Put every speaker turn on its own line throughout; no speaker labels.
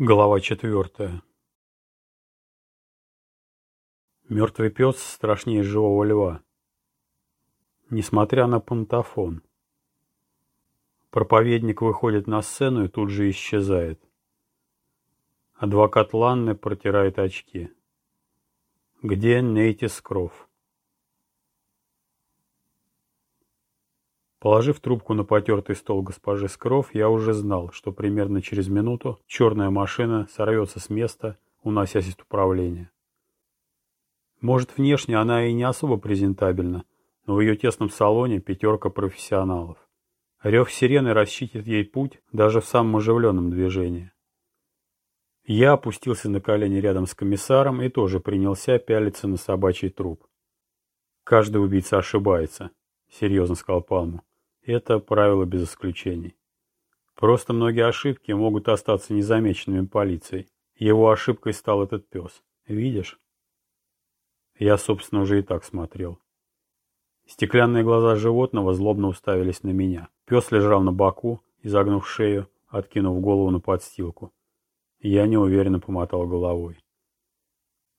Глава четвертая. Мертвый пес страшнее живого льва. Несмотря на пантофон. Проповедник выходит на сцену и тут же исчезает. Адвокат Ланны протирает очки. Где Нейтис Кров? Положив трубку на потертый стол госпожи Скров, я уже знал, что примерно через минуту черная машина сорвется с места, уносясь от управления. Может, внешне она и не особо презентабельна, но в ее тесном салоне пятерка профессионалов. Рев сирены расчистит ей путь даже в самом оживленном движении. Я опустился на колени рядом с комиссаром и тоже принялся пялиться на собачий труп. «Каждый убийца ошибается», — серьезно сказал Палму. Это правило без исключений. Просто многие ошибки могут остаться незамеченными полицией. Его ошибкой стал этот пес. Видишь? Я, собственно, уже и так смотрел. Стеклянные глаза животного злобно уставились на меня. Пес лежал на боку, изогнув шею, откинув голову на подстилку. Я неуверенно помотал головой.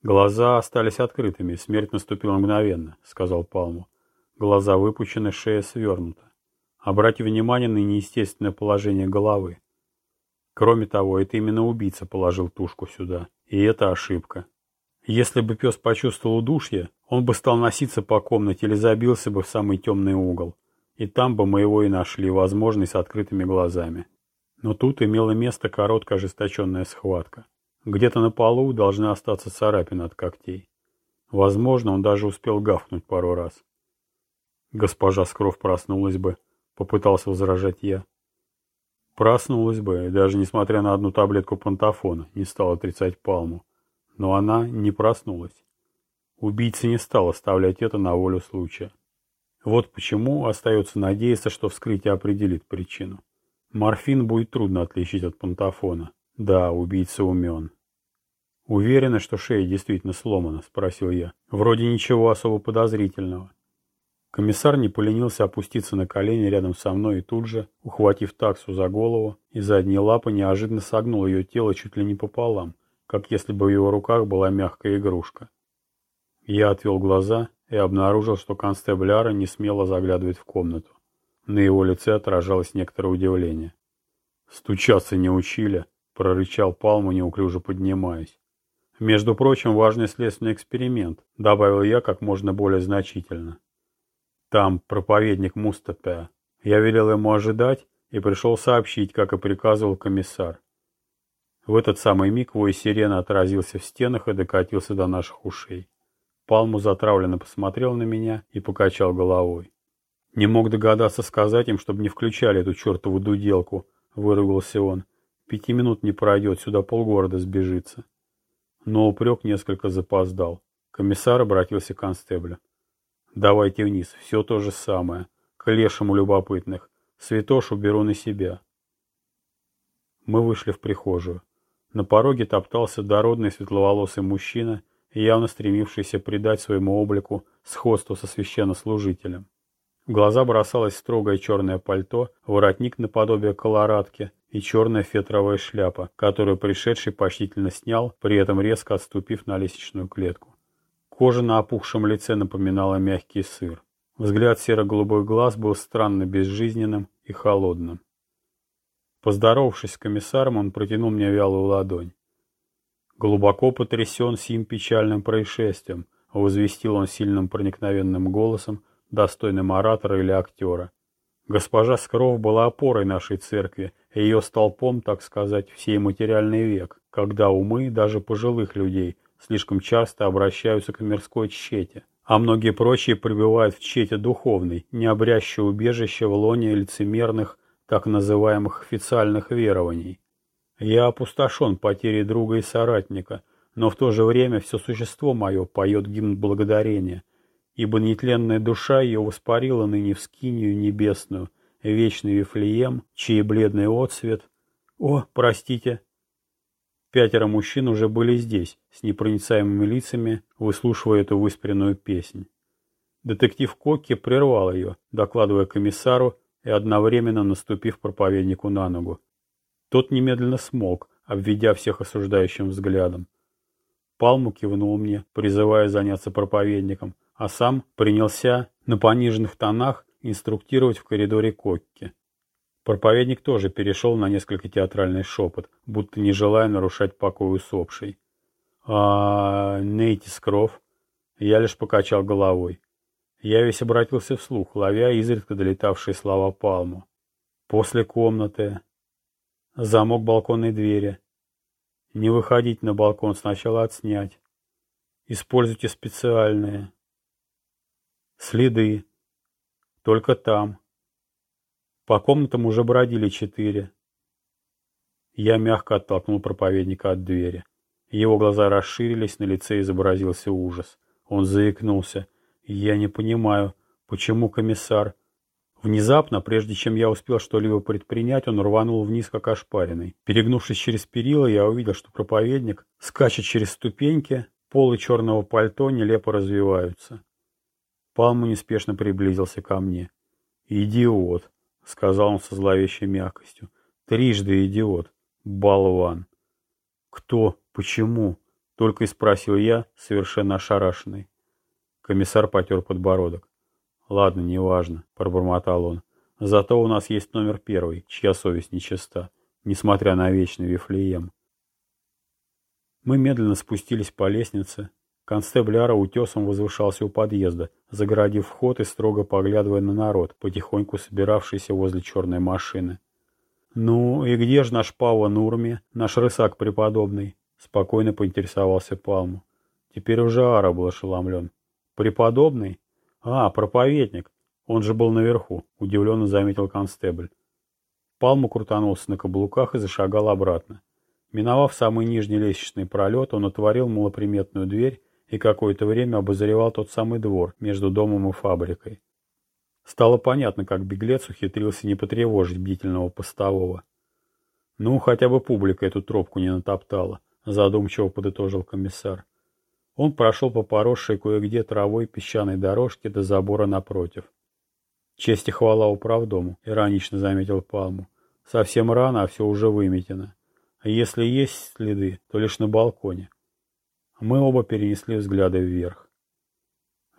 Глаза остались открытыми, смерть наступила мгновенно, сказал Палму. Глаза выпучены, шея свернута. Обратите внимание на неестественное положение головы. Кроме того, это именно убийца положил тушку сюда. И это ошибка. Если бы пес почувствовал удушье, он бы стал носиться по комнате или забился бы в самый темный угол. И там бы мы его и нашли, возможно, с открытыми глазами. Но тут имела место короткая ожесточенная схватка. Где-то на полу должны остаться царапины от когтей. Возможно, он даже успел гавкнуть пару раз. Госпожа Скров проснулась бы, Попытался возражать я. Проснулась бы, даже несмотря на одну таблетку пантофона, не стал отрицать Палму. Но она не проснулась. Убийца не стал оставлять это на волю случая. Вот почему остается надеяться, что вскрытие определит причину. Морфин будет трудно отличить от пантофона. Да, убийца умен. «Уверена, что шея действительно сломана?» – спросил я. «Вроде ничего особо подозрительного». Комиссар не поленился опуститься на колени рядом со мной и тут же, ухватив таксу за голову и задние лапы, неожиданно согнул ее тело чуть ли не пополам, как если бы в его руках была мягкая игрушка. Я отвел глаза и обнаружил, что констебль Ара не смело заглядывает в комнату. На его лице отражалось некоторое удивление. «Стучаться не учили», — прорычал Палму, неуклюже поднимаясь. «Между прочим, важный следственный эксперимент», — добавил я как можно более значительно. Там проповедник Мустапе. Я велел ему ожидать и пришел сообщить, как и приказывал комиссар. В этот самый миг вой сирены отразился в стенах и докатился до наших ушей. Палму затравленно посмотрел на меня и покачал головой. Не мог догадаться сказать им, чтобы не включали эту чертову дуделку, выругался он. Пяти минут не пройдет, сюда полгорода сбежится. Но упрек несколько запоздал. Комиссар обратился к констеблю. Давайте вниз, все то же самое. К лешему любопытных. Святошу беру на себя. Мы вышли в прихожую. На пороге топтался дородный светловолосый мужчина, явно стремившийся придать своему облику сходство со священнослужителем. В глаза бросалось строгое черное пальто, воротник наподобие колорадки и черная фетровая шляпа, которую пришедший почтительно снял, при этом резко отступив на лестничную клетку. Кожа на опухшем лице напоминала мягкий сыр. Взгляд серо-голубых глаз был странно безжизненным и холодным. Поздоровавшись с комиссаром, он протянул мне вялую ладонь. Глубоко потрясен сим печальным происшествием, возвестил он сильным проникновенным голосом, достойным оратора или актера. Госпожа Скров была опорой нашей церкви, ее столпом, так сказать, всей материальный век, когда умы даже пожилых людей – слишком часто обращаются к мирской чете, а многие прочие пребывают в чете духовной, не обрящей убежище в лоне лицемерных, так называемых официальных верований. Я опустошен потерей друга и соратника, но в то же время все существо мое поет гимн благодарения, ибо нетленная душа ее воспарила ныне в скинию небесную, вечный Вифлеем, чей бледный отсвет... О, простите, Пятеро мужчин уже были здесь, с непроницаемыми лицами, выслушивая эту выспренную песнь. Детектив Кокки прервал ее, докладывая комиссару и одновременно наступив проповеднику на ногу. Тот немедленно смолк, обведя всех осуждающим взглядом. Палму кивнул мне, призывая заняться проповедником, а сам принялся на пониженных тонах инструктировать в коридоре Кокки. Проповедник тоже перешел на несколько театральный шепот, будто не желая нарушать покой усопшей. а Нейтис Кров? Я лишь покачал головой. Я весь обратился вслух, ловя изредка долетавшие слова Палму. После комнаты. Замок балконной двери. Не выходить на балкон, сначала отснять. Используйте специальные. Следы. Только там. По комнатам уже бродили четыре. Я мягко оттолкнул проповедника от двери. Его глаза расширились, на лице изобразился ужас. Он заикнулся. «Я не понимаю, почему комиссар...» Внезапно, прежде чем я успел что-либо предпринять, он рванул вниз, как ошпаренный. Перегнувшись через перила, я увидел, что проповедник скачет через ступеньки, полы черного пальто нелепо развиваются. Палму неспешно приблизился ко мне. «Идиот», — сказал он со зловещей мягкостью. «Трижды идиот. Болван». «Кто? Почему?» — только и спросил я, совершенно ошарашенный. Комиссар потер подбородок. «Ладно, неважно», — пробормотал он. «Зато у нас есть номер первый, чья совесть нечиста, несмотря на вечный Вифлеем». Мы медленно спустились по лестнице. Констебль Ара утесом возвышался у подъезда, загородив вход и строго поглядывая на народ, потихоньку собиравшийся возле черной машины. «Ну, и где же наш Пава Нурми, наш рысак преподобный?» — спокойно поинтересовался Палму. Теперь уже Ара был ошеломлен. «Преподобный? «А, проповедник. Он же был наверху», — удивленно заметил констебль. Палму крутанулся на каблуках и зашагал обратно. Миновав самый нижний лестничный пролет, он отворил малоприметную дверь и какое-то время обозревал тот самый двор между домом и фабрикой. Стало понятно, как беглец ухитрился не потревожить бдительного постового. «Ну, хотя бы публика эту тропку не натоптала», — задумчиво подытожил комиссар. Он прошел по поросшей кое-где травой песчаной дорожке до забора напротив. «Честь и хвала управдому», — иронично заметил Палму. «Совсем рано, а все уже выметено. А если есть следы, то лишь на балконе». Мы оба перенесли взгляды вверх.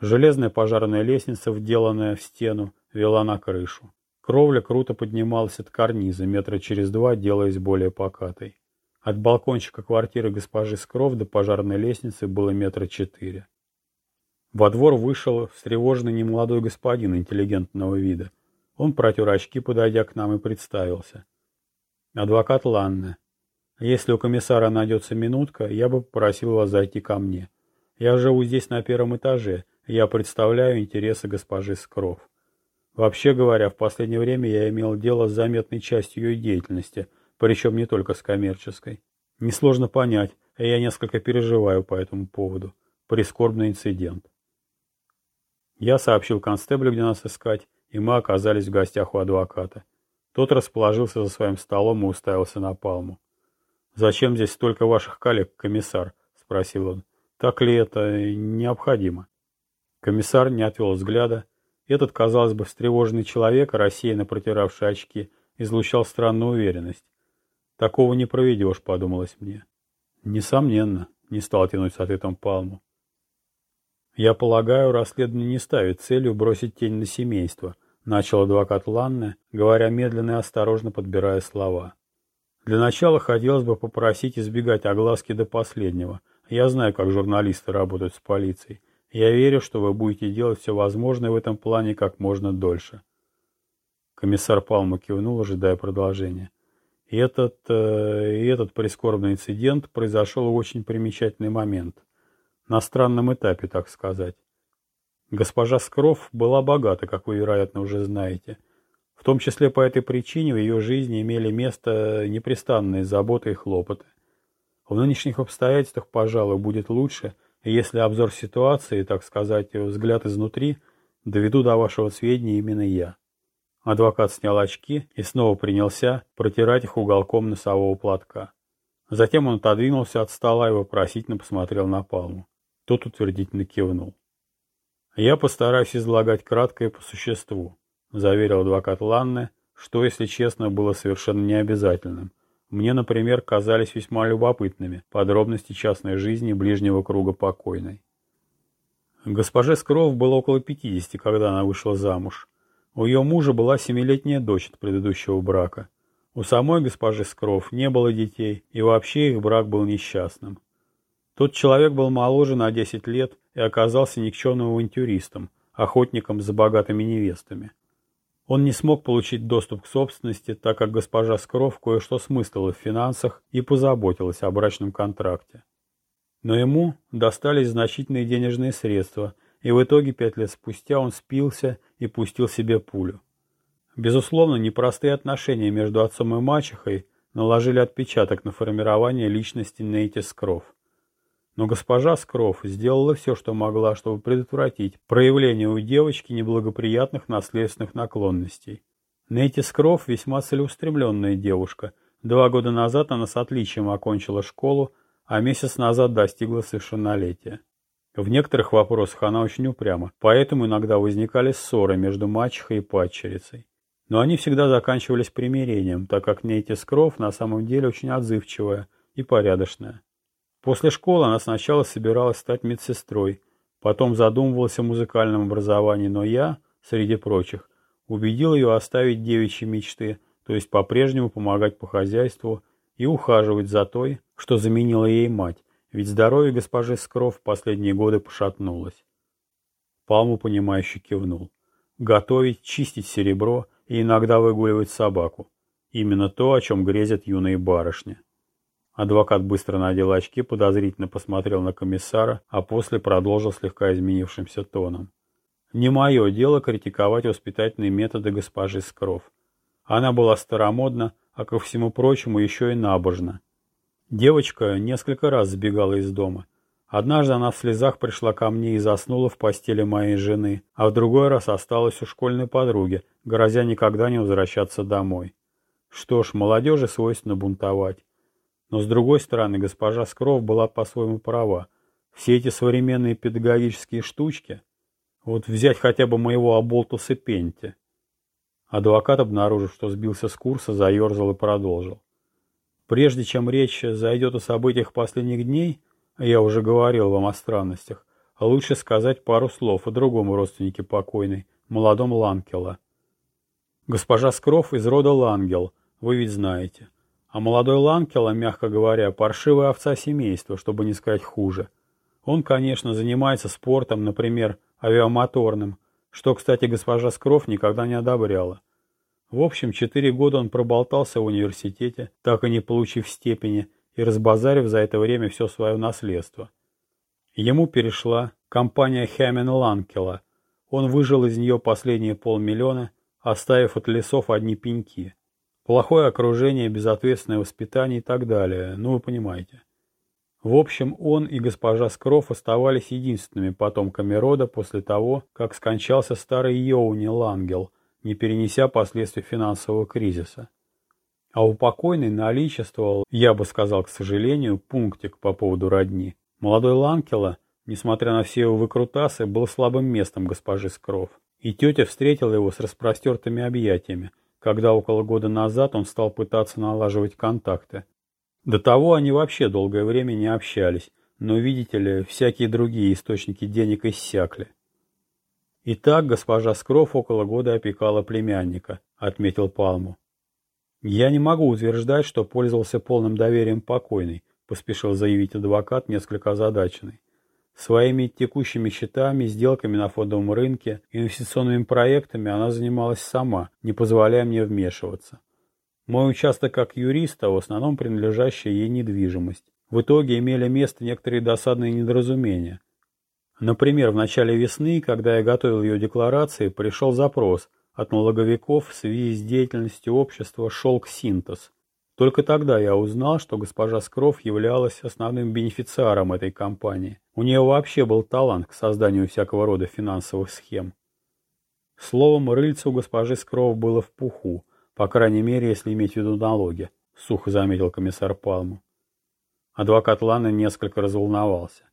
Железная пожарная лестница, вделанная в стену, вела на крышу. Кровля круто поднималась от карниза, метра через два, делаясь более покатой. От балкончика квартиры госпожи Скров до пожарной лестницы было метра четыре. Во двор вышел встревоженный немолодой господин интеллигентного вида. Он протер очки, подойдя к нам, и представился. Адвокат Ланне. Если у комиссара найдется минутка, я бы попросил вас зайти ко мне. Я живу здесь на первом этаже, и я представляю интересы госпожи Скров. Вообще говоря, в последнее время я имел дело с заметной частью ее деятельности – причем не только с коммерческой. Несложно понять, а я несколько переживаю по этому поводу. Прискорбный инцидент. Я сообщил констеблю, где нас искать, и мы оказались в гостях у адвоката. Тот расположился за своим столом и уставился на Палму. «Зачем здесь столько ваших коллег, комиссар?» — спросил он. «Так ли это необходимо?» Комиссар не отвел взгляда. Этот, казалось бы, встревоженный человек, рассеянно протиравший очки, излучал странную уверенность. Такого не проведешь, подумалось мне. Несомненно, не стал тянуть с ответом Палму. Я полагаю, расследование не ставит целью бросить тень на семейство, начал адвокат Ланне, говоря медленно и осторожно подбирая слова. Для начала хотелось бы попросить избегать огласки до последнего. Я знаю, как журналисты работают с полицией. Я верю, что вы будете делать все возможное в этом плане как можно дольше. Комиссар Палма кивнул, ожидая продолжения. И этот, э, и этот прискорбный инцидент произошел в очень примечательный момент. На странном этапе, так сказать. Госпожа Скров была богата, как вы, вероятно, уже знаете. В том числе по этой причине в ее жизни имели место непрестанные заботы и хлопоты. В нынешних обстоятельствах, пожалуй, будет лучше, если обзор ситуации, так сказать, взгляд изнутри, доведу до вашего сведения именно я. Адвокат снял очки и снова принялся протирать их уголком носового платка. Затем он отодвинулся от стола и вопросительно посмотрел на Палму. Тот утвердительно кивнул. «Я постараюсь излагать кратко и по существу», — заверил адвокат Ланне, что, если честно, было совершенно необязательным. мне, например, казались весьма любопытными подробности частной жизни ближнего круга покойной. Госпоже Скров было около 50, когда она вышла замуж. У ее мужа была семилетняя дочь от предыдущего брака. У самой госпожи Скров не было детей, и вообще их брак был несчастным. Тот человек был моложе на 10 лет и оказался никчемным авантюристом, охотником за богатыми невестами. Он не смог получить доступ к собственности, так как госпожа Скров кое-что смыслила в финансах и позаботилась о брачном контракте. Но ему достались значительные денежные средства, и в итоге пять лет спустя он спился и пустил себе пулю. Безусловно, непростые отношения между отцом и мачехой наложили отпечаток на формирование личности Нейти Скров. Но госпожа Скров сделала все, что могла, чтобы предотвратить проявление у девочки неблагоприятных наследственных наклонностей. Нейти Скров весьма целеустремленная девушка. Два года назад она с отличием окончила школу, а месяц назад достигла совершеннолетия. В некоторых вопросах она очень упряма, поэтому иногда возникали ссоры между мачехой и падчерицей. Но они всегда заканчивались примирением, так как Нейти Скров на самом деле очень отзывчивая и порядочная. После школы она сначала собиралась стать медсестрой, потом задумывалась о музыкальном образовании, но я, среди прочих, убедил ее оставить девичьи мечты, то есть по-прежнему помогать по хозяйству и ухаживать за той, что заменила ей мать, ведь здоровье госпожи Скров в последние годы пошатнулось. Палму, понимающе кивнул. Готовить, чистить серебро и иногда выгуливать собаку. Именно то, о чем грезят юные барышни. Адвокат быстро надел очки, подозрительно посмотрел на комиссара, а после продолжил слегка изменившимся тоном. «Не мое дело критиковать воспитательные методы госпожи Скров. Она была старомодна, а ко всему прочему еще и набожна. Девочка несколько раз сбегала из дома. Однажды она в слезах пришла ко мне и заснула в постели моей жены, а в другой раз осталась у школьной подруги, грозя никогда не возвращаться домой. Что ж, молодежи свойственно бунтовать. Но с другой стороны, госпожа Скров была по-своему права. Все эти современные педагогические штучки, вот взять хотя бы моего оболтуса Пенти. Адвокат, обнаружив, что сбился с курса, заерзал и продолжил. Прежде чем речь зайдет о событиях последних дней, я уже говорил вам о странностях, лучше сказать пару слов о другом родственнике покойной, молодом Ланкела. Госпожа Скров из рода Лангел, вы ведь знаете. А молодой Ланкела, мягко говоря, паршивая овца семейства, чтобы не сказать хуже. Он, конечно, занимается спортом, например, авиамоторным, что, кстати, госпожа Скров никогда не одобряла. В общем, четыре года он проболтался в университете, так и не получив степени, и разбазарив за это время все свое наследство. Ему перешла компания Хэмин Ланкела. Он выжил из нее последние полмиллиона, оставив от лесов одни пеньки. Плохое окружение, безответственное воспитание и так далее, ну вы понимаете. В общем, он и госпожа Скров оставались единственными потомками рода после того, как скончался старый Йоуни Лангел – не перенеся последствий финансового кризиса. А у покойной наличествовал, я бы сказал, к сожалению, пунктик по поводу родни. Молодой Ланкела, несмотря на все его выкрутасы, был слабым местом госпожи Скров. И тетя встретила его с распростертыми объятиями, когда около года назад он стал пытаться налаживать контакты. До того они вообще долгое время не общались, но, видите ли, всякие другие источники денег иссякли. «Итак, госпожа Скров около года опекала племянника», — отметил Палму. «Я не могу утверждать, что пользовался полным доверием покойной», — поспешил заявить адвокат, несколько озадаченный. Своими текущими счетами, сделками на фондовом рынке, инвестиционными проектами она занималась сама, не позволяя мне вмешиваться. Мой участок как юриста, в основном принадлежащая ей недвижимость. В итоге имели место некоторые досадные недоразумения. Например, в начале весны, когда я готовил ее декларации, пришел запрос от налоговиков в связи с деятельностью общества «Шелк Синтез». Только тогда я узнал, что госпожа Скров являлась основным бенефициаром этой компании. У нее вообще был талант к созданию всякого рода финансовых схем. Словом, рыльце у госпожи Скров было в пуху, по крайней мере, если иметь в виду налоги, сухо заметил комиссар Палму. Адвокат Ланы несколько разволновался.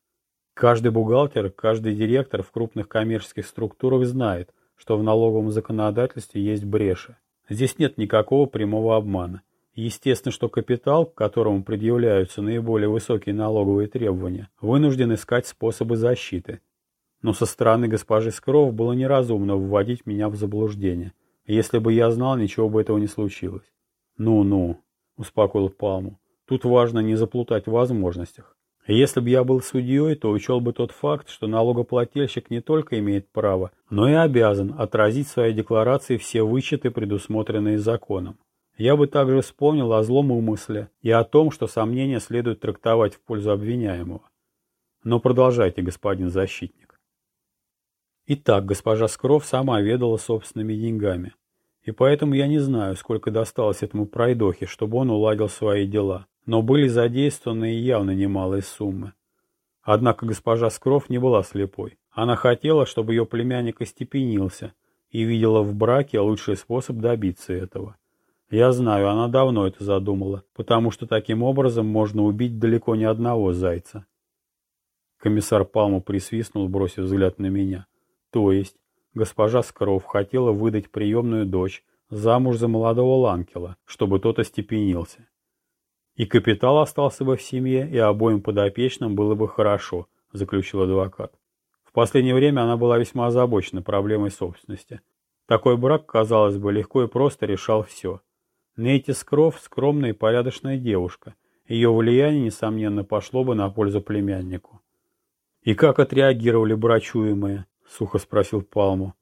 Каждый бухгалтер, каждый директор в крупных коммерческих структурах знает, что в налоговом законодательстве есть бреши. Здесь нет никакого прямого обмана. Естественно, что капитал, к которому предъявляются наиболее высокие налоговые требования, вынужден искать способы защиты. Но со стороны госпожи Скров было неразумно вводить меня в заблуждение. Если бы я знал, ничего бы этого не случилось. «Ну-ну», — успокоил Палму, — «тут важно не заплутать в возможностях. Если бы я был судьей, то учел бы тот факт, что налогоплательщик не только имеет право, но и обязан отразить в своей декларации все вычеты, предусмотренные законом. Я бы также вспомнил о злом умысле и о том, что сомнения следует трактовать в пользу обвиняемого. Но продолжайте, господин защитник. Итак, госпожа Скров сама ведала собственными деньгами. И поэтому я не знаю, сколько досталось этому пройдохе, чтобы он уладил свои дела. Но были задействованы явно немалые суммы. Однако госпожа Скров не была слепой. Она хотела, чтобы ее племянник остепенился, и видела в браке лучший способ добиться этого – я знаю, она давно это задумала, потому что таким образом можно убить далеко не одного зайца. Комиссар Палму присвистнул, бросив взгляд на меня. То есть, госпожа Скров хотела выдать приемную дочь замуж за молодого Ланкела, чтобы тот остепенился. И капитал остался бы в семье, и обоим подопечным было бы хорошо, заключил адвокат. В последнее время она была весьма озабочена проблемой собственности. Такой брак, казалось бы, легко и просто решал все. Нейти Скров – скромная и порядочная девушка. Ее влияние, несомненно, пошло бы на пользу племяннику. «И как отреагировали брачуемые?» – сухо спросил Палму.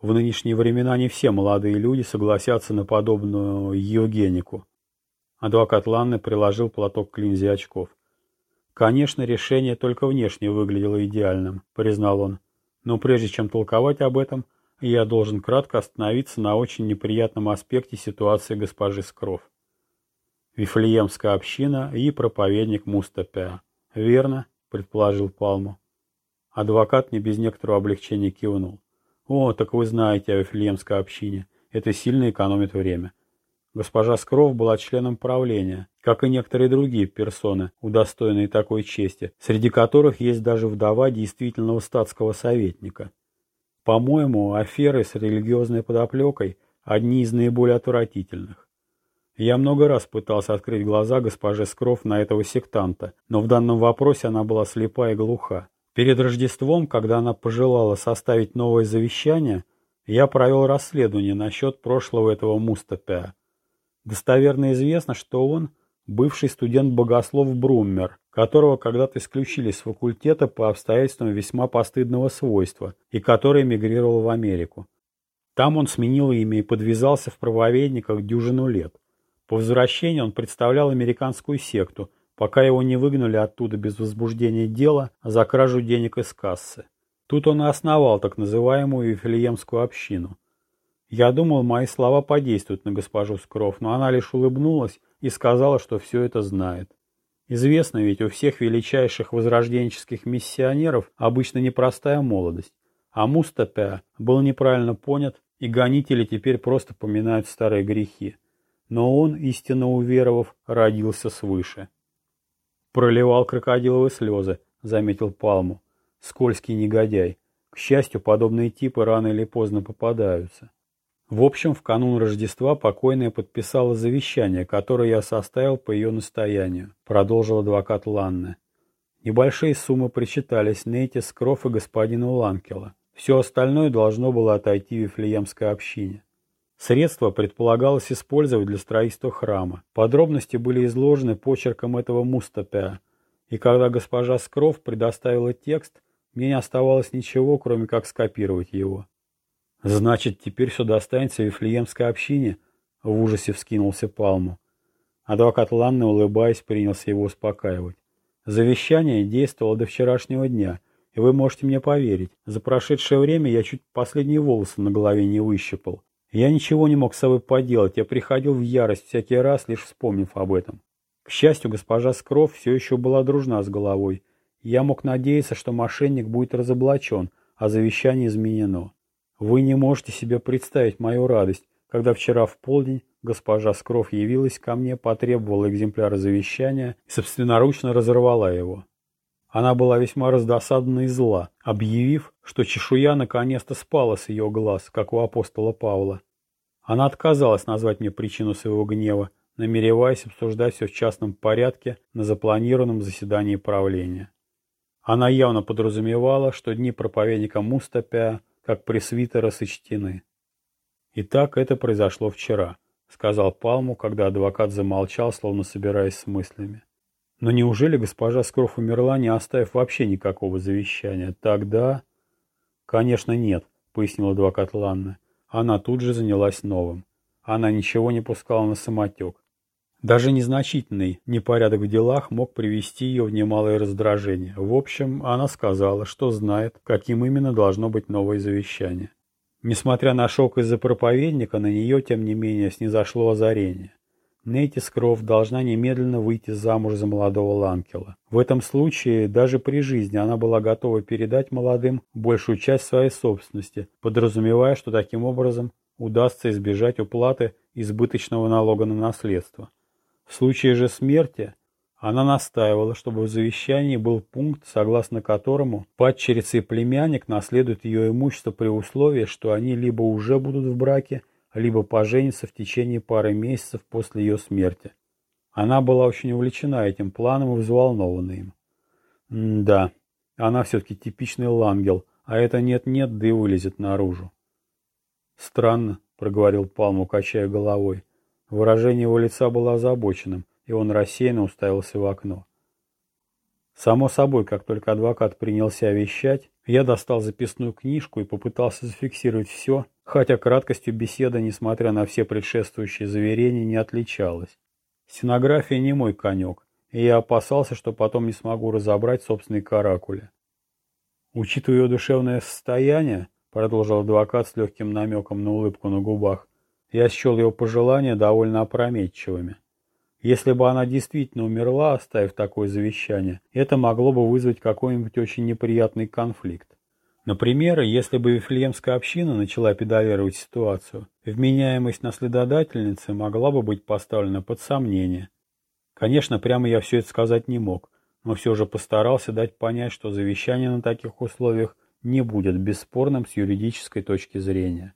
«В нынешние времена не все молодые люди согласятся на подобную Евгенику». Адвокат Ланны приложил платок к линзе очков. «Конечно, решение только внешне выглядело идеальным», – признал он. «Но прежде чем толковать об этом, я должен кратко остановиться на очень неприятном аспекте ситуации госпожи Скров. Вифлеемская община и проповедник Мустапя. Верно, предположил Палму. Адвокат не без некоторого облегчения кивнул. О, так вы знаете о Вифлеемской общине. Это сильно экономит время. Госпожа Скров была членом правления, как и некоторые другие персоны, удостоенные такой чести, среди которых есть даже вдова действительного статского советника. По-моему, аферы с религиозной подоплекой – одни из наиболее отвратительных. Я много раз пытался открыть глаза госпоже Скров на этого сектанта, но в данном вопросе она была слепа и глуха. Перед Рождеством, когда она пожелала составить новое завещание, я провел расследование насчет прошлого этого Мустапя. Достоверно известно, что он – бывший студент-богослов Бруммер, которого когда-то исключили с факультета по обстоятельствам весьма постыдного свойства и который эмигрировал в Америку. Там он сменил имя и подвязался в правоведниках дюжину лет. По возвращении он представлял американскую секту, пока его не выгнали оттуда без возбуждения дела за кражу денег из кассы. Тут он и основал так называемую Вифлеемскую общину. Я думал, мои слова подействуют на госпожу Скров, но она лишь улыбнулась и сказала, что все это знает. Известно ведь, у всех величайших возрожденческих миссионеров обычно непростая молодость, а Мустапя был неправильно понят, и гонители теперь просто поминают старые грехи. Но он, истинно уверовав, родился свыше. Проливал крокодиловые слезы, заметил Палму. Скользкий негодяй. К счастью, подобные типы рано или поздно попадаются. В общем, в канун Рождества покойная подписала завещание, которое я составил по ее настоянию, продолжил адвокат Ланне. Небольшие суммы причитались Нейте Скров и господину Ланкела. Все остальное должно было отойти Вифлеемской общине. Средства предполагалось использовать для строительства храма. Подробности были изложены почерком этого Мустапя, и когда госпожа Скров предоставила текст, мне не оставалось ничего, кроме как скопировать его. Значит, теперь все достанется Вифлеемской общине? В ужасе вскинулся Палму. Адвокат Ланны, улыбаясь, принялся его успокаивать. Завещание действовало до вчерашнего дня, и вы можете мне поверить, за прошедшее время я чуть последние волосы на голове не выщипал. Я ничего не мог с собой поделать, я приходил в ярость всякий раз, лишь вспомнив об этом. К счастью, госпожа Скров все еще была дружна с головой. Я мог надеяться, что мошенник будет разоблачен, а завещание изменено. Вы не можете себе представить мою радость, когда вчера в полдень госпожа Скров явилась ко мне, потребовала экземпляра завещания и собственноручно разорвала его. Она была весьма раздосадна и зла, объявив, что чешуя наконец-то спала с ее глаз, как у апостола Павла. Она отказалась назвать мне причину своего гнева, намереваясь обсуждать все в частном порядке на запланированном заседании правления. Она явно подразумевала, что дни проповедника Мустапя, как пресвитера, сочтены. «Итак, это произошло вчера», — сказал Палму, когда адвокат замолчал, словно собираясь с мыслями. «Но неужели госпожа Скров умерла, не оставив вообще никакого завещания? Тогда...» «Конечно, нет», — пояснил адвокат Ланна. Она тут же занялась новым. Она ничего не пускала на самотек. Даже незначительный непорядок в делах мог привести ее в немалое раздражение. В общем, она сказала, что знает, каким именно должно быть новое завещание. Несмотря на шок из-за проповедника, на нее, тем не менее, снизошло озарение. Нейти Скров должна немедленно выйти замуж за молодого Ланкела. В этом случае, даже при жизни, она была готова передать молодым большую часть своей собственности, подразумевая, что таким образом удастся избежать уплаты избыточного налога на наследство. В случае же смерти она настаивала, чтобы в завещании был пункт, согласно которому падчерица и племянник наследуют ее имущество при условии, что они либо уже будут в браке, либо поженятся в течение пары месяцев после ее смерти. Она была очень увлечена этим планом и взволнована им. М да, она все-таки типичный лангел, а это нет-нет, да и вылезет наружу. Странно, проговорил Палму, качая головой. Выражение его лица было озабоченным, и он рассеянно уставился в окно. Само собой, как только адвокат принялся вещать, я достал записную книжку и попытался зафиксировать все, хотя краткостью беседа, несмотря на все предшествующие заверения, не отличалась. Стенография не мой конек, и я опасался, что потом не смогу разобрать собственные каракули. Учитывая ее душевное состояние, продолжил адвокат с легким намеком на улыбку на губах, я счел его пожелания довольно опрометчивыми. Если бы она действительно умерла, оставив такое завещание, это могло бы вызвать какой-нибудь очень неприятный конфликт. Например, если бы Вифлеемская община начала педалировать ситуацию, вменяемость наследодательницы могла бы быть поставлена под сомнение. Конечно, прямо я все это сказать не мог, но все же постарался дать понять, что завещание на таких условиях не будет бесспорным с юридической точки зрения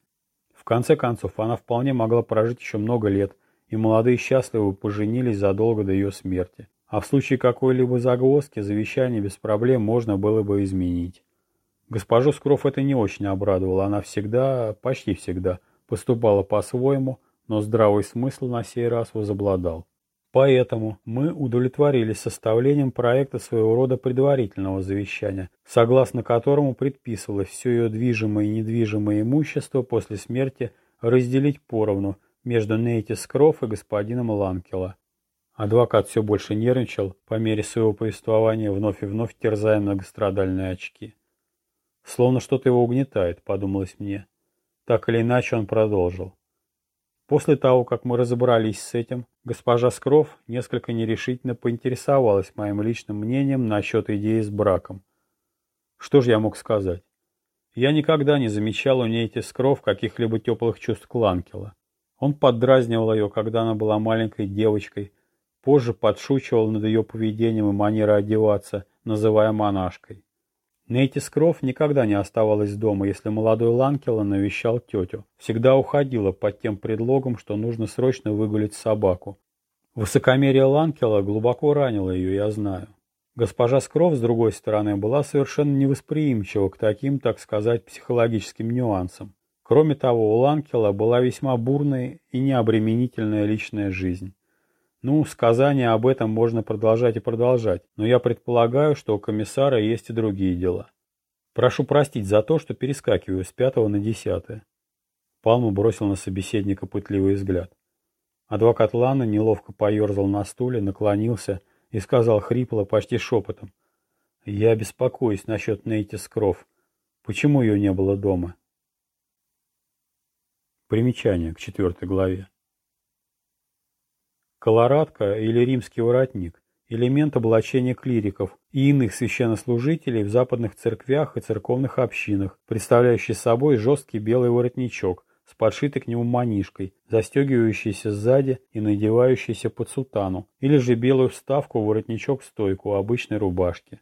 конце концов, она вполне могла прожить еще много лет, и молодые счастливы поженились задолго до ее смерти. А в случае какой-либо загвоздки завещание без проблем можно было бы изменить. Госпожу Скров это не очень обрадовало, она всегда, почти всегда, поступала по-своему, но здравый смысл на сей раз возобладал. Поэтому мы удовлетворились составлением проекта своего рода предварительного завещания, согласно которому предписывалось все ее движимое и недвижимое имущество после смерти разделить поровну между Нейти Скров и господином Ланкела. Адвокат все больше нервничал, по мере своего повествования вновь и вновь терзая многострадальные очки. Словно что-то его угнетает, подумалось мне. Так или иначе он продолжил. После того, как мы разобрались с этим, госпожа Скров несколько нерешительно поинтересовалась моим личным мнением насчет идеи с браком. Что же я мог сказать? Я никогда не замечал у ней эти Скров каких-либо теплых чувств к. Он поддразнивал ее, когда она была маленькой девочкой, позже подшучивал над ее поведением и манерой одеваться, называя монашкой. Нейти Скров никогда не оставалась дома, если молодой Ланкела навещал тетю. Всегда уходила под тем предлогом, что нужно срочно выгулить собаку. Высокомерие Ланкела глубоко ранило ее, я знаю. Госпожа Скров, с другой стороны, была совершенно невосприимчива к таким, так сказать, психологическим нюансам. Кроме того, у Ланкела была весьма бурная и необременительная личная жизнь. Ну, сказания об этом можно продолжать и продолжать, но я предполагаю, что у комиссара есть и другие дела. Прошу простить за то, что перескакиваю с пятого на десятое. Палму бросил на собеседника пытливый взгляд. Адвокат Лана неловко поерзал на стуле, наклонился и сказал хрипло, почти шепотом. «Я беспокоюсь насчет Нейти Скров. Почему ее не было дома?» Примечание к четвертой главе. Колорадка или римский воротник – элемент облачения клириков и иных священнослужителей в западных церквях и церковных общинах, представляющий собой жесткий белый воротничок с подшитой к нему манишкой, застегивающийся сзади и надевающийся под сутану, или же белую вставку воротничок-стойку обычной рубашки.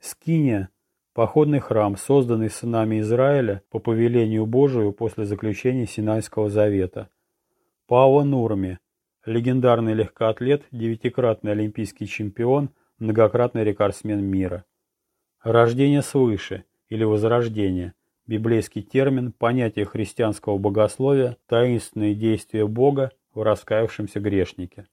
Скиния – походный храм, созданный сынами Израиля по повелению Божию после заключения Синайского завета – Пао Нурми, легендарный легкоатлет, девятикратный олимпийский чемпион, многократный рекордсмен мира. Рождение свыше или возрождение – библейский термин, понятие христианского богословия, таинственные действия Бога в раскаявшемся грешнике.